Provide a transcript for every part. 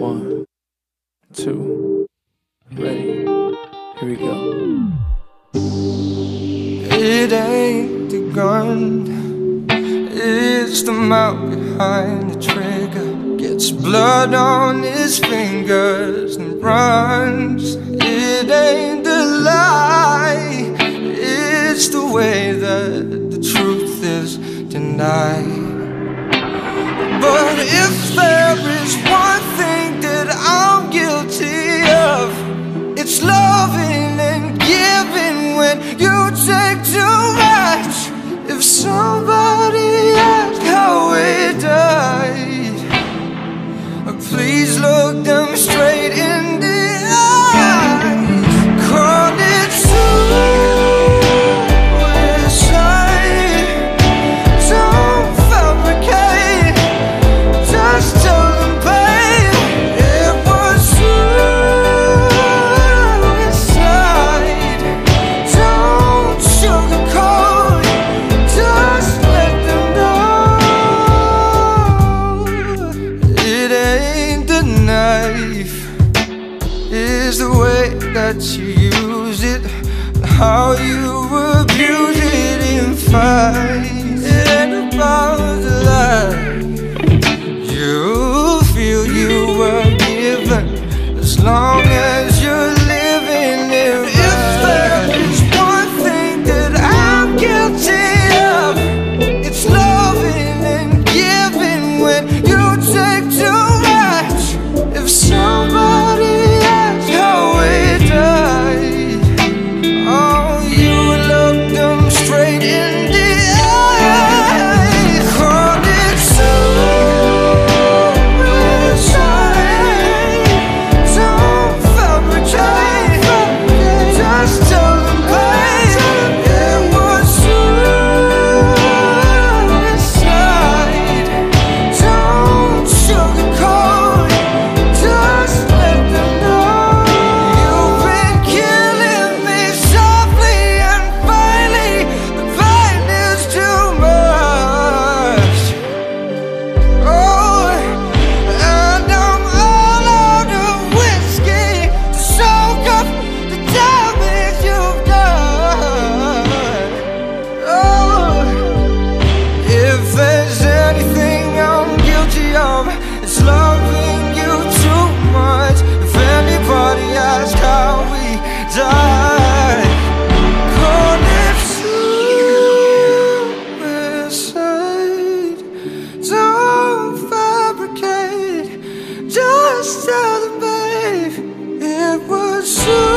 One, two, ready. Here we go. It ain't the gun, it's the mouth behind the trigger. Gets blood on his fingers and runs. It ain't the lie, it's the way that the truth is denied. But if there is 伤 way that you use it and how you abuse it in fights. And about myself, babe. It was so.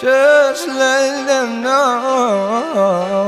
Just let them know.